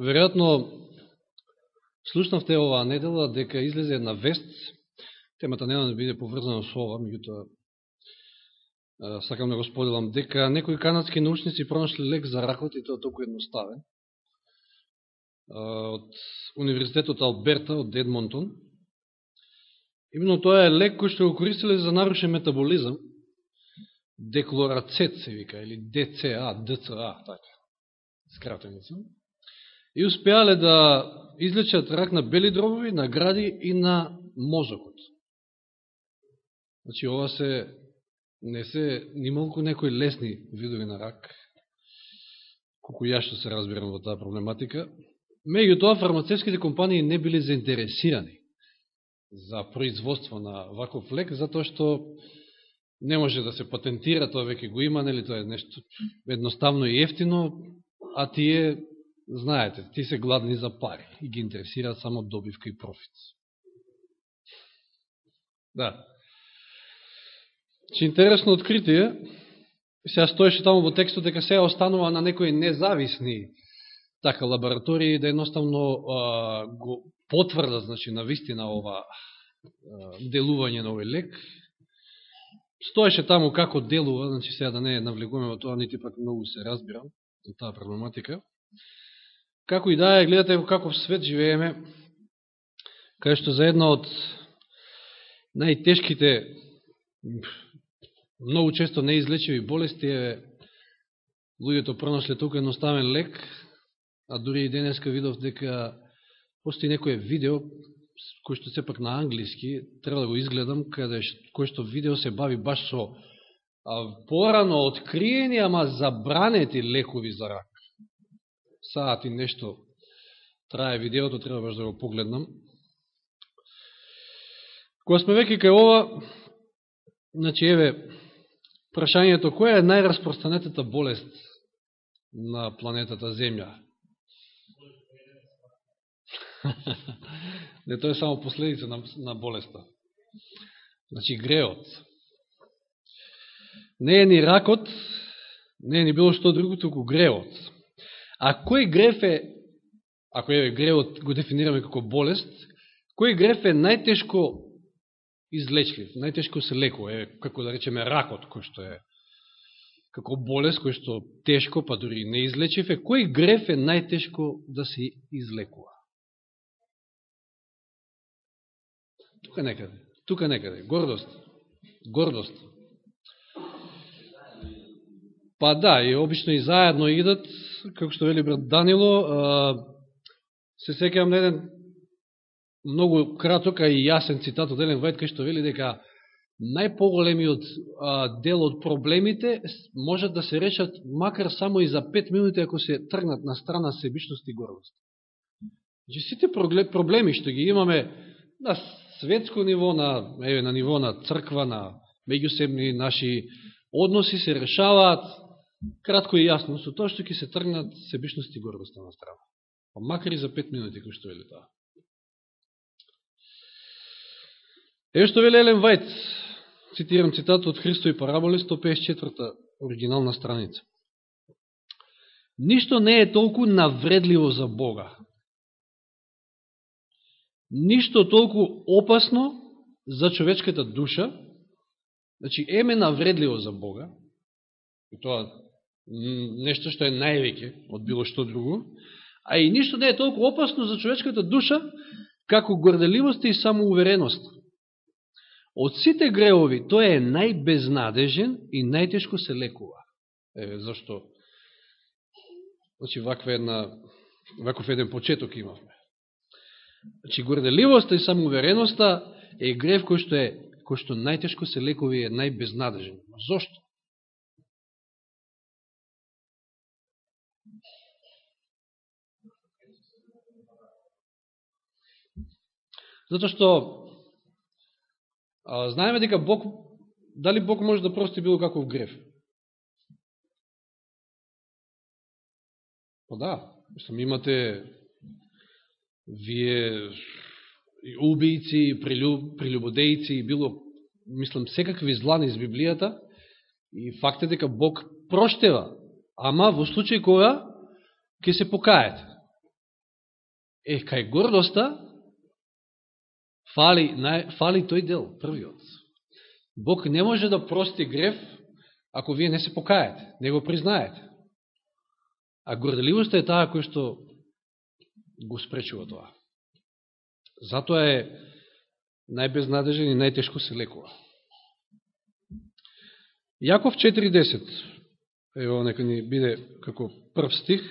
Веројатно, слушнавте оваа недела дека излезе една вест, темата нема да биде поврзана со ова, меѓутоа сакам да го споделам, дека некои канадски научници пронашли лек за ракот и тоа толку едноставен од Универзитетот Алберта од Едмонтон. Именно тоа е лек кој што го користиле за нарушен метаболизам, деклорацет се вика, или ДЦА, ДЦА, така, скратеница и успеале да излечат рак на бели дробови, на гради и на мозокот. Значи, ова се не се нималку некои лесни видови на рак, колку ја што се разбирам во таа проблематика. Меѓу тоа, фармацевските компании не били заинтересирани за производство на ваков лек, затоа што не може да се патентира, тоа веќе го има, нели, тоа е нешто едноставно и ефтино, а тие знаете, ти се гладни за пари и ги интересираат само добивка и профит. Да. Че интересно откритие, сега стоеше таму во текстот дека се останува на некои независни така лаборатории да едноставно а, го потврда, значи на вистина ова а, делување на овој лек. Стоеше таму како делува, значи сега да не навлегуваме во тоа, нити пак многу се разбирам за таа проблематика. Како и да е, гледате во каков свет живееме, кај што за една од најтешките, многу често неизлечиви болести е луѓето пронашле толку едноставен лек, а дури и денеска видов дека постои некој видео, кој што сепак на англиски, треба да го изгледам, каде, кој што видео се бави баш со порано откриени, ама забранети лекови за рак саат и нешто трае видеото, треба баш да го погледнам. Кога сме веќе кај ова, значи еве, прашањето, која е најраспространетата болест на планетата Земја? Не, тоа е само последица на, на болеста. Значи, греот. Не е ни ракот, не е ни било што друго, туку греот. А кој греф е, ако е гревот го дефинираме како болест, кој греф е најтешко излечлив, најтешко се лекува, е, како да речеме ракот, кој што е како болест, кој што тешко, па дори не излечив е, кој греф е најтешко да се излекува? Тука некаде, тука некаде, гордост, гордост. Па да, и обично и заедно идат, како што вели брат Данило, се секам на еден многу краток, а и јасен цитат од Елен Вајд, кај што вели дека најпоголемиот дел од проблемите можат да се решат макар само и за 5 минути ако се тргнат на страна себичност и гордост. Значи сите проблеми што ги имаме на светско ниво, на, еве, на ниво на црква, на меѓусебни наши односи се решаваат кратко и јасно, со тоа што ќе се тргнат себишност и гордоста на страна. Па макар и за пет минути, кој што вели тоа. Ево што вели Елен Вајц, цитирам цитат од Христо и параболи, 154 оригинална страница. Ништо не е толку навредливо за Бога. Ништо толку опасно за човечката душа, значи еме навредливо за Бога, и тоа нешто што е највеќе од било што друго, а и ништо не е толку опасно за човечката душа, како горделивост и самоувереност. Од сите греови, тој е најбезнадежен и најтешко се лекува. Еве, зашто? Значи, ваква една, ваков еден почеток имавме. Значи, горделивоста и самоувереноста е грев кој што е кој што најтешко се лекува и е најбезнадежен. Зошто? Зато што а, знаеме дека Бог, дали Бог може да прости било каков греф? Па да, мислам, имате вие убијци, прилюб, прилюбодејци, било, мислам, секакви злани из Библијата, и факт е дека Бог проштева, ама во случај кога ќе се покаете. Е, кај гордоста фали, фали тој дел, првиот. Бог не може да прости греф ако вие не се покаете, не го признаете. А горделивоста е таа која што го спречува тоа. Затоа е најбезнадежен и најтешко се лекува. Јаков 4.10, ево нека ни биде како прв стих,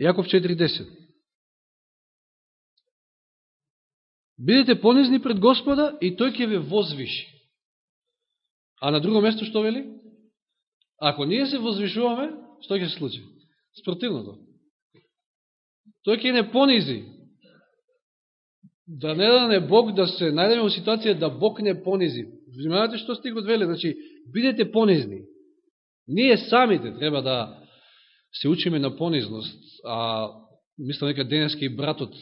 Јаков 4.10. Бидете понизни пред Господа и Тој ќе ве возвиши. А на друго место што вели? Ако ние се возвишуваме, што ќе се случи? Спротивното. Тој ќе не понизи. Да не дане Бог да се најдеме во ситуација да Бог не понизи. Внимавате што стигот веле, значи, бидете понизни. Ние самите треба да се учиме на понизност, а мислам дека денеска и братот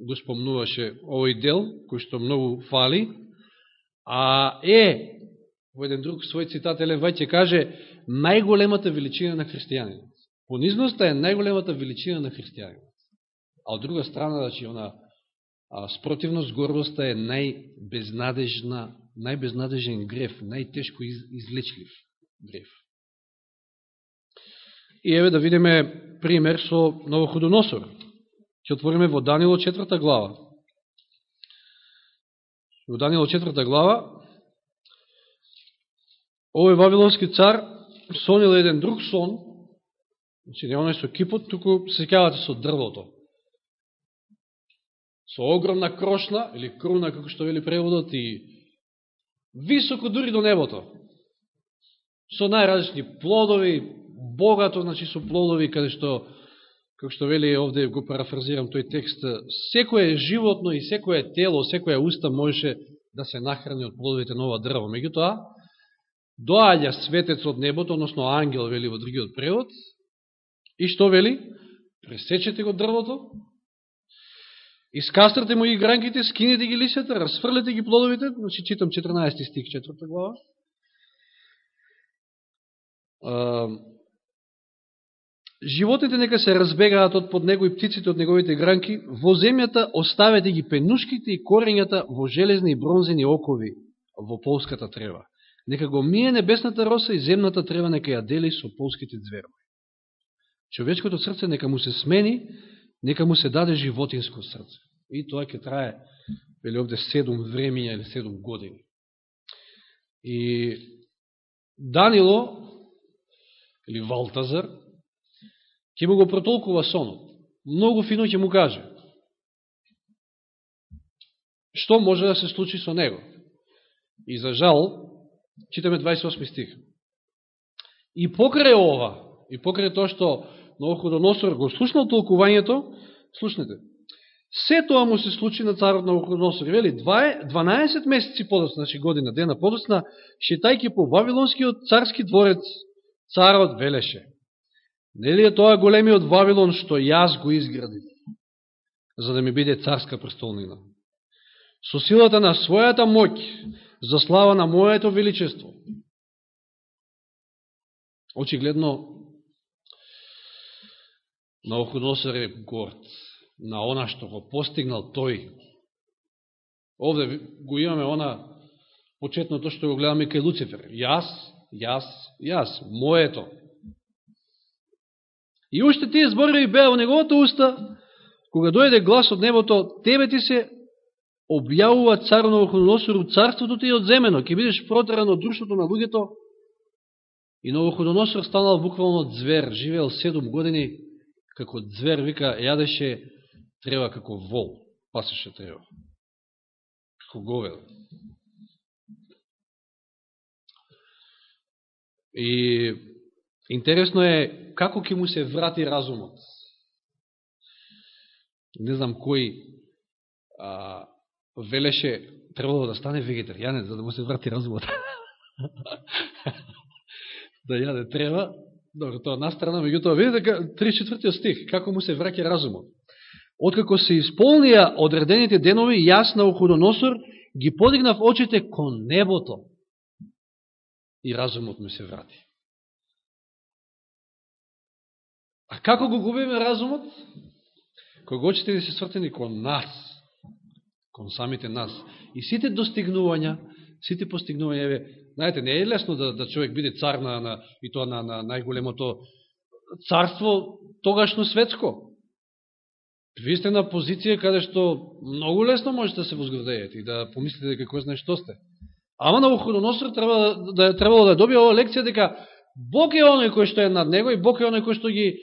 го спомнуваше овој дел, кој што многу фали, а е во еден друг свој цитат Елен Вајт каже најголемата величина на христијанинот. Понизноста е најголемата величина на христијанинот. А од друга страна, значи, она а, спротивност, горбоста е најбезнадежна, најбезнадежен греф, најтешко из, излечлив греф. И еве да видиме пример со Новоходоносор. Ќе отвориме во Данило 4 глава. Во Данило 4 глава овој Вавилонски цар сонил еден друг сон, значи не оној со кипот, туку се секавате со дрвото. Со огромна крошна, или круна, како што вели преводот, и високо дури до небото. Со најразлични плодови, богато, значи со плодови, каде што, како што вели овде, го парафразирам тој текст, секое животно и секое тело, секоја уста можеше да се нахрани од плодовите на ова дрво. Меѓутоа, доаѓа светец од небото, односно ангел, вели во другиот превод, и што вели? Пресечете го дрвото, искастрате му и гранките, скинете ги лисета, расфрлете ги плодовите, значи читам 14 стих, 4 глава. Животните нека се разбегаат од под него и птиците од неговите гранки, во земјата оставете ги пенушките и корењата во железни и бронзени окови во полската трева. Нека го мие небесната роса и земната трева нека ја дели со полските зверови. Човечкото срце нека му се смени, нека му се даде животинско срце. И тоа ќе трае, вели овде, седум времења или седум години. И Данило, или Валтазар, ќе му го протолкува сонот. Многу фино ќе му каже. Што може да се случи со него? И за жал, Читаме 28 стих. И покрај ова, и покрај тоа што Новоходоносор го слушнал толкувањето, слушнете, се тоа му се случи на царот Новоходоносор. Вели, 12 месеци подосна, значи година, дена подосна, шетајки по Вавилонскиот царски дворец, царот велеше. Нели е тоа големиот Вавилон што јас го изградив, за да ми биде царска престолнина? Со силата на својата моќ, за слава на Моето величество. Очигледно, Навуходоносор е горд на она што го постигнал тој. Овде го имаме она почетното што го гледаме кај Луцифер. Јас, јас, јас, моето. И уште тие зборови беа во неговото уста, кога дојде глас од небото, тебе ти се објавува цар Новоходоносор царството ти е одземено, ќе бидеш протеран од друштото на луѓето. И Новоходоносор станал буквално звер, живеел седум години како звер, вика, јадеше трева како вол, пасеше трева. Како говел. И интересно е како ќе му се врати разумот. Не знам кој а, велеше, требало да стане вегетаријанец, за да му се врати разумот. да јаде треба. Добро, тоа настрана, меѓутоа, видите дека 34 стих, како му се враќа разумот. Откако се исполнија одредените денови, јас на Охудоносор ги подигнав очите кон небото и разумот ми се врати. А како го губиме разумот? кој го очите да се свртени кон нас, кон самите нас. И сите достигнувања, сите постигнувања, еве, знаете, не е лесно да, да човек биде цар на, на и тоа на, на најголемото царство тогашно светско. Ви сте на позиција каде што многу лесно можете да се возгордеете и да помислите дека кој знае што сте. Ама на Охудоносор треба да, да требало да добие оваа лекција дека Бог е оној кој што е над него и Бог е оној кој што ги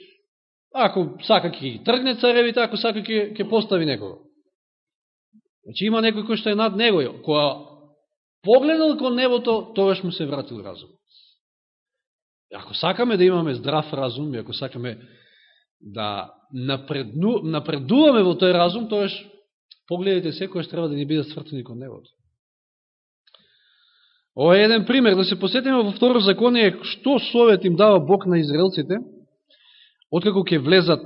ако сака ќе ги тргне царевите, ако сака ќе ќе постави некого. Значи има некој кој што е над него, која погледнал кон небото, тогаш му се вратил разум. Ако сакаме да имаме здрав разум и ако сакаме да напредну, напредуваме во тој разум, тогаш погледите секојаш треба да ни бидат свртени кон небото. Ова е еден пример, да се посетиме во второ законие, што совет им дава Бог на израелците, откако ќе влезат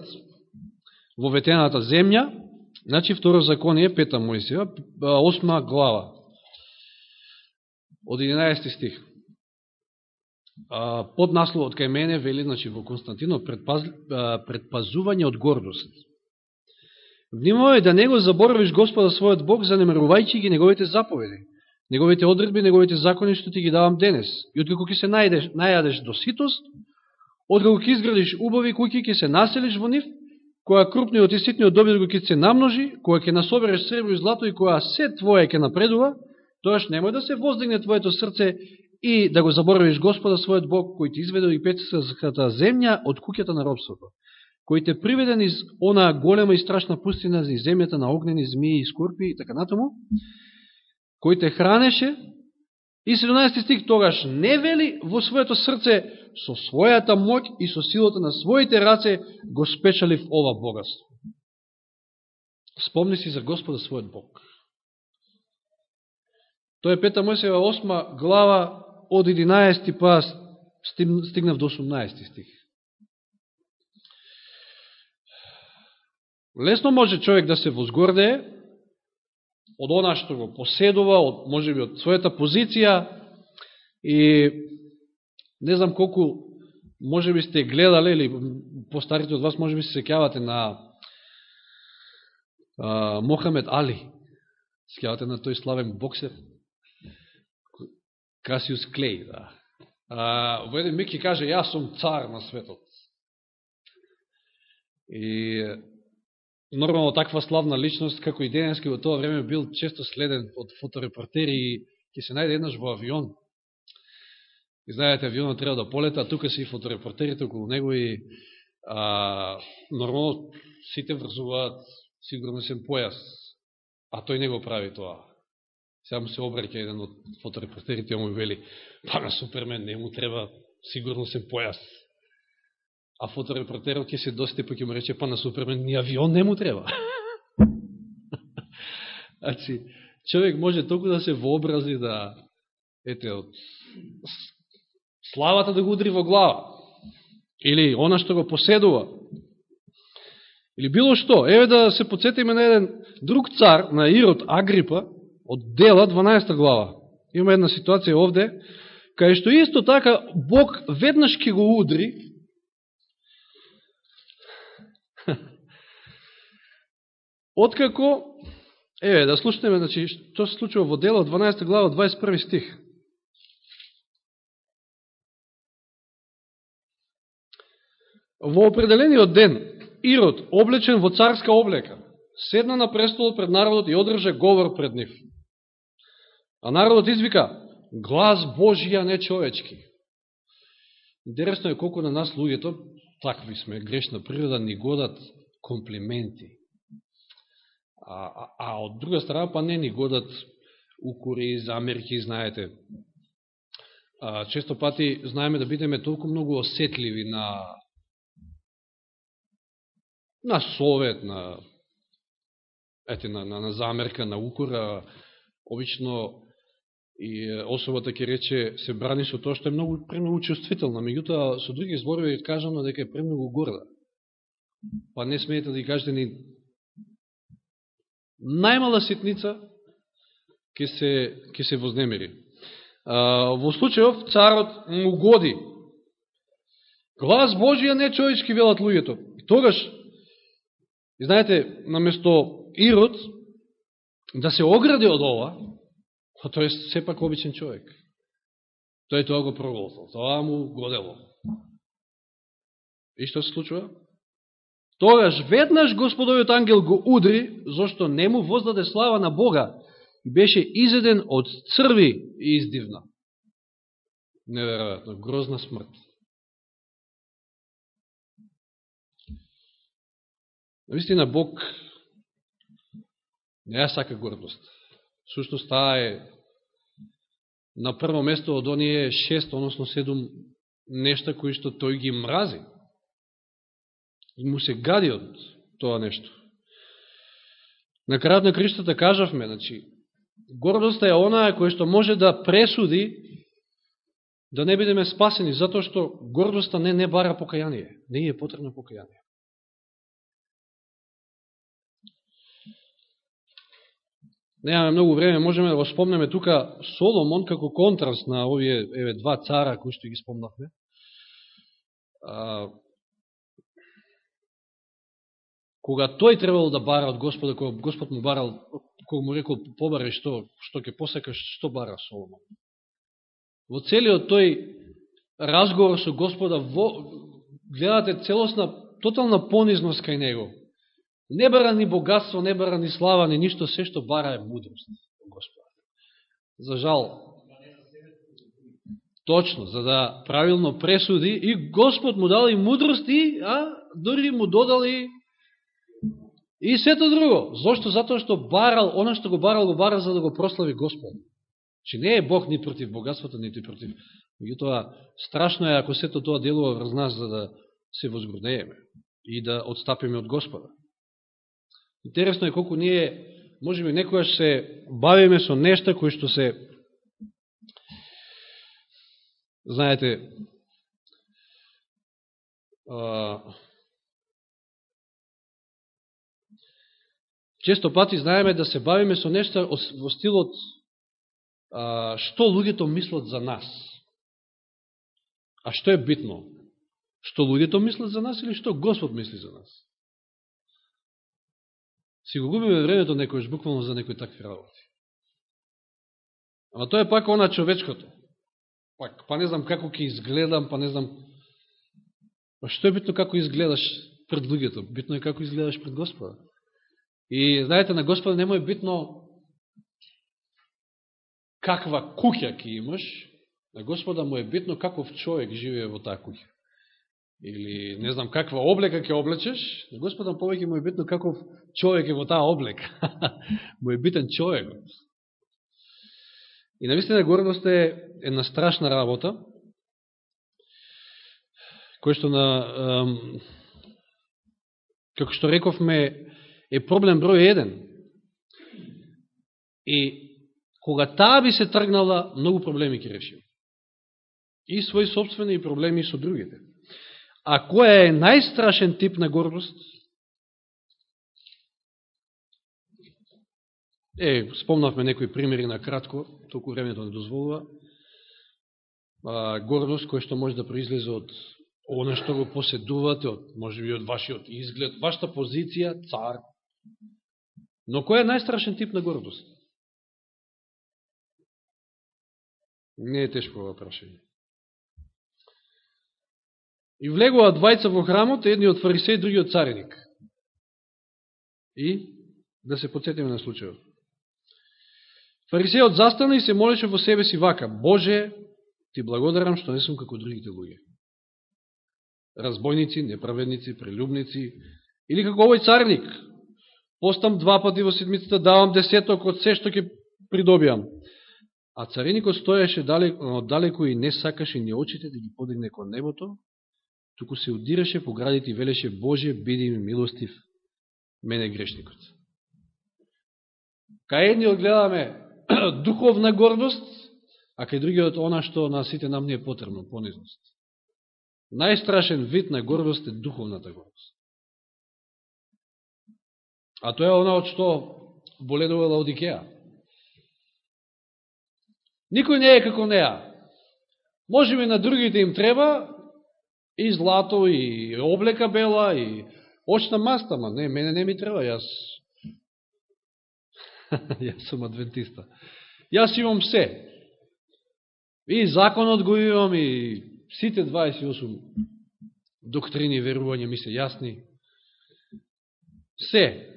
во ветената земја, значи второ законие, пета Моисија, осма глава, од 11 стих под насловот кај мене вели, значи во Константино, предпаз, предпазување од гордост. Внимавај да не го заборавиш Господа својот Бог, занемерувајќи ги неговите заповеди, неговите одредби, неговите закони што ти ги давам денес. И откако ќе се најдеш, најадеш до ситост, откако ќе изградиш убави куќи, ќе се населиш во нив, која крупниот и ситниот добит го ќе се намножи, која ќе насобереш сребро и злато и која се твоја ќе напредува, тоаш немој да се воздигне твоето срце и да го заборавиш Господа својот Бог, кој ти изведе и петската земја од куќата на робството, кој те приведен из она голема и страшна пустина за земјата на огнени змии и скорпи и така натаму, кој те хранеше, и 17 стих тогаш не вели во своето срце со својата моќ и со силата на своите раце го спечалив ова богатство. Спомни си за Господа својот Бог. Тоа е Пета Мојсева 8 глава од 11 па стигнав до 18 стих. Лесно може човек да се возгордее од она што го поседува, од, може би од својата позиција и не знам колку може би сте гледале или постарите од вас може би се секјавате на а, Мохамед Али. Секјавате на тој славен боксер. Касиус Клей, да. А, во еден миг ќе каже, јас сум цар на светот. И нормално таква славна личност, како и денески во тоа време бил често следен од фоторепортери и ќе се најде еднаш во авион. И знаете, авионот треба да полета, а тука се и фоторепортерите околу него и а, нормално сите врзуваат сигурносен појас, а тој не го прави тоа. Сега му се обраќа еден од фоторепортерите и му вели, па на Супермен не му треба сигурно се појас. А фоторепортерот ќе се дости па ќе му рече, па на Супермен ни авион не му треба. значи, човек може толку да се вообрази да, ете, од славата да го удри во глава. Или она што го поседува. Или било што. Еве да се подсетиме на еден друг цар, на Ирод Агрипа, од дела 12 глава. Има една ситуација овде, кај што исто така Бог веднаш ќе го удри, откако, еве, да слушнеме, значи, што се случува во дело 12 глава, 21 стих. Во определениот ден, Ирод, облечен во царска облека, седна на престолот пред народот и одржа говор пред нив. А народот извика, глас Божија, не човечки. Интересно е колку на нас луѓето, такви сме, грешна природа, ни годат комплименти. А, а, а од друга страна, па не ни годат укори, замерки, знаете. А, често пати знаеме да бидеме толку многу осетливи на на совет, на ете, на, на, на замерка, на укора, обично и особата ќе рече се брани со тоа што е многу премногу чувствителна, меѓутоа со други зборови е кажано дека е премногу горда. Па не смеете да ги кажете ни најмала ситница ќе се, ќе се вознемери. А, во случајов царот му годи. Глас Божија не човечки велат луѓето. И тогаш И знаете, наместо Ирод да се огради од ова, а тој е сепак обичен човек. Тој тоа го проголтал, тоа му годело. И што се случува? Тогаш веднаш Господовиот ангел го удри, зашто не му воздаде слава на Бога и беше изеден од црви и издивна. Неверојатно, грозна смрт. Наистина Бог не ја сака гордост. Сушност таа е на прво место од оние шест, односно седум нешта кои што тој ги мрази. Му се гади од тоа нешто. На крајот на Криштата кажавме, значи, гордоста е онаа која што може да пресуди да не бидеме спасени, затоа што гордоста не не бара покаяние. Не е потребно покаяние. Немаме многу време, можеме да го спомнеме тука Соломон како контраст на овие еве два цара кои што ги спомнавме кога тој требало да бара од Господа, кога Господ му барал, кога му рекол побарај што, што ќе посекаш, што бара Соломон. Во целиот тој разговор со Господа, во, гледате целосна, тотална понизност кај него. Не бара ни богатство, не бара ни слава, ни ништо, се што бара е мудрост. Господа. За жал. Точно, за да правилно пресуди и Господ му дал и а дори му додал и и сето друго. Зошто? Затоа што барал, оно што го барал, го барал за да го прослави Господ. Че не е Бог ни против богатството, ни против. Меѓутоа, страшно е ако сето тоа делува врз нас за да се возгордееме и да отстапиме од Господа. Интересно е колку ние, може би некојаш се бавиме со нешта кои што се, знаете, а, често пати знаеме да се бавиме со нешта во стилот а, што луѓето мислат за нас. А што е битно? Што луѓето мислат за нас или што Господ мисли за нас? си го губиме времето некојаш буквално за некои такви работи. Ама тоа е пак она човечкото. Пак, па не знам како ќе изгледам, па не знам... Па што е битно како изгледаш пред луѓето? Битно е како изгледаш пред Господа. И знаете, на Господа нема е битно каква куќа ќе имаш, на Господа му е битно каков човек живее во таа куќа или не знам каква облека ќе облечеш, на Господа повеќе му е битно каков човек е во таа облека. му е битен човекот. И наистина гордост е една страшна работа, кој што на, ем, како што рековме, е проблем број еден. И кога таа би се тргнала, многу проблеми ќе реши. И своји собствени проблеми и со другите. А кој е најстрашен тип на гордост? Е, спомнавме некои примери на кратко, толку времето да не дозволува. А, гордост која што може да произлезе од оно што го поседувате, од, може би од вашиот изглед, вашата позиција, цар. Но кој е најстрашен тип на гордост? Не е тешко ова прашање. И влегува двајца во храмот, едниот фарисеј, другиот цареник. И да се подсетиме на случајот. Фарисејот застана и се молеше во себе си вака, Боже, ти благодарам што не сум како другите луѓе. Разбойници, неправедници, прелюбници, или како овој царник. Постам два пати во седмицата, давам десеток од се што ќе придобиам. А цариникот стоеше далеко, далеко и не сакаше ни очите да ги подигне кон небото, туку се удираше по градите и велеше Боже, биди ми милостив, мене грешникот. Кај едниот гледаме духовна гордост, а кај другиот она што на сите нам не е потребно, понизност. Најстрашен вид на гордост е духовната гордост. А тоа е она од што боледува Лаодикеја. Никој не е како неа. Може би на другите им треба, и злато, и облека бела, и очна маста, ма не, мене не ми треба, јас јас сум адвентиста. Јас имам се. И законот го имам, и сите 28 доктрини и верување ми се јасни. Се.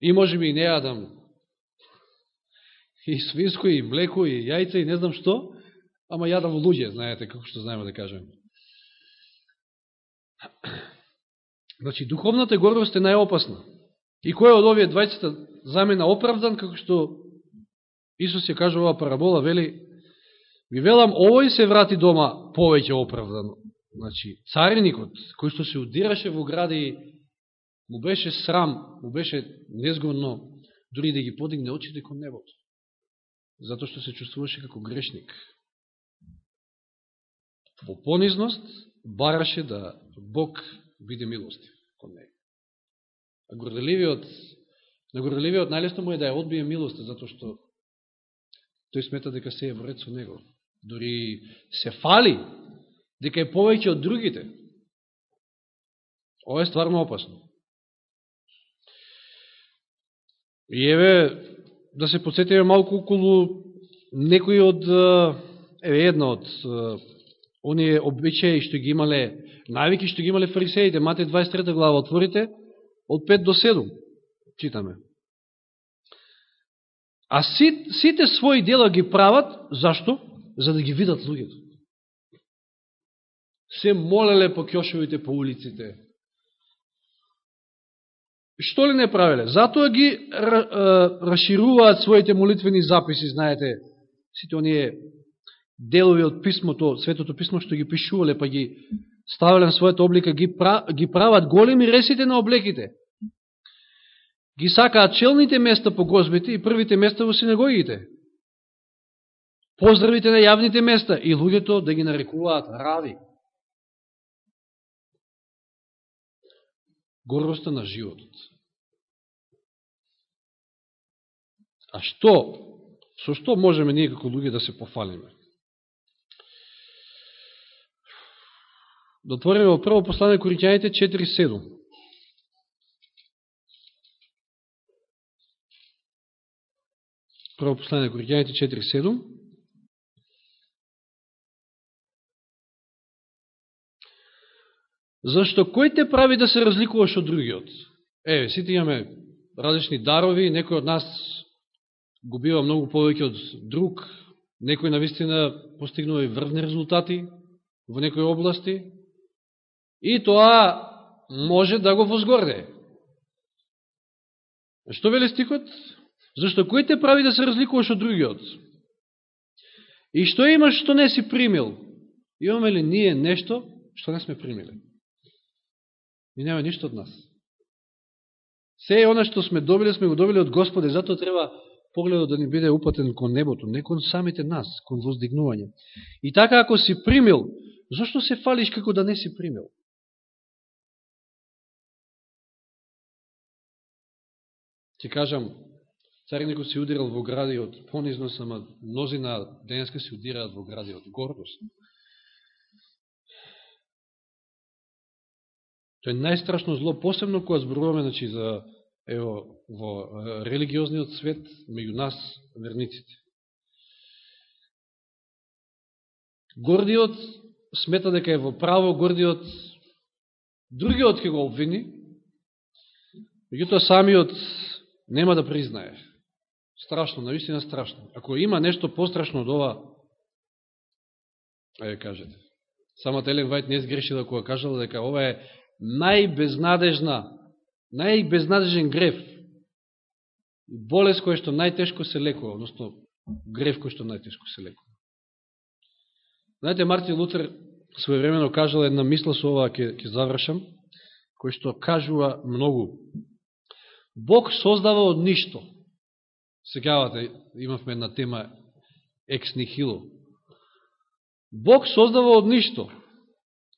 И може би и не јадам и свинско, и млеко, и јајца, и не знам што, ама јадам луѓе, знаете, како што знаеме да кажем. Значи, духовната гордост е најопасна. И кој од овие двајцата замена оправдан, како што Исус ја кажа ова парабола, вели, ви велам, овој се врати дома повеќе оправдан. Значи, цариникот, кој што се удираше во гради, му беше срам, му беше незгодно, дури да ги подигне очите кон небото. Затоа што се чувствуваше како грешник. Во понизност бараше да Бог биде милостив кон него. А горделивиот, на горделивиот најлесно му е да ја одбие милост, затоа што тој смета дека се е вред со него. Дори се фали дека е повеќе од другите. Ова е стварно опасно. И еве, да се подсетиме малку околу некои од, еве една од оние обичаи што ги имале, навики што ги имале фарисеите, Мате 23 глава отворите, од 5 до 7, читаме. А си, сите своји дела ги прават, зашто? За да ги видат луѓето. Се молеле по кјошовите, по улиците. Што ли не правеле? Затоа ги расшируваат своите молитвени записи, знаете, сите оние делови од писмото, светото писмо што ги пишувале, па ги ставале на својата облика, ги, ги прават големи ресите на облеките. Ги сакаат челните места по гозбите и првите места во синагогите. Поздравите на јавните места и луѓето да ги нарекуваат рави. Горбоста на животот. А што, со што можеме ние како луѓе да се пофалиме? Да во прво послание Коринќаните 4.7. Прво послание Коринќаните 4.7. Зашто кој те прави да се разликуваш од другиот? Еве, сите имаме различни дарови, некој од нас го бива многу повеќе од друг, некој на вистина постигнува и врвни резултати во некои области, И тоа може да го возгорде. Што вели стихот? Зашто кој те прави да се разликуваш од другиот? И што имаш што не си примил? Имаме ли ние нешто што не сме примили? И нема ништо од нас. Се е она што сме добили, сме го добили од Господе, затоа треба погледот да ни биде упатен кон небото, не кон самите нас, кон воздигнување. И така ако си примил, зашто се фалиш како да не си примил? Ти кажам, царникот се удирал во гради од сама, ама мнозина денеска се удираат во гради од гордост. Тоа е најстрашно зло, посебно кога зборуваме значи, за ево, во религиозниот свет, меѓу нас, верниците. Гордиот смета дека е во право, гордиот другиот ќе го обвини, меѓутоа самиот нема да признае. Страшно, наистина страшно. Ако има нешто пострашно од ова, ајде кажете. Самата Елен Вајт не сгрешила кога кажала дека ова е најбезнадежна, најбезнадежен греф. Болест која што најтешко се лекува, односно греф кој што најтешко се лекува. Знаете, Мартин Лутер своевремено кажал една мисла со ова, ќе, ќе завршам, кој што кажува многу. Бог создава од ништо. Сегавате, имавме една тема екс нихило. Бог создава од ништо.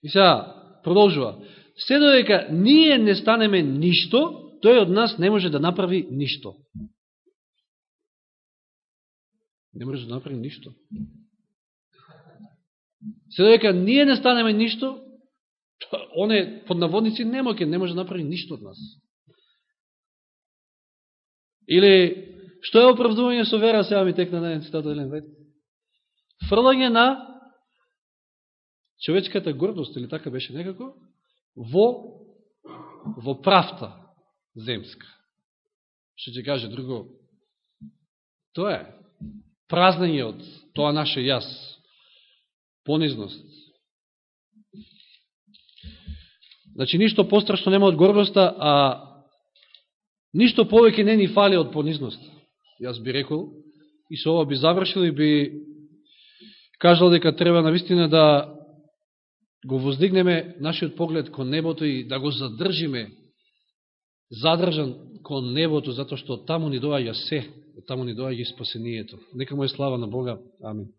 И сега, продолжува. Се додека ние не станеме ништо, тој од нас не може да направи ништо. Не може да направи ништо. Се додека ние не станеме ништо, Он е под наводници немокен, не може да направи ништо од нас. Или, што е оправдување со вера, сега ми текна на еден цитат од Елен Вајд? Фрлање на човечката гордост, или така беше некако, во, во правта земска. Што ќе каже друго, тоа е празнење од тоа наше јас, понизност. Значи, ништо пострашно нема од гордоста, а ништо повеќе не ни фали од понизност. Јас би рекол, и со ова би завршил и би кажал дека треба на вистина да го воздигнеме нашиот поглед кон небото и да го задржиме задржан кон небото, затоа што таму ни доаѓа се, таму ни доаѓа и спасението. Нека му е слава на Бога. Амин.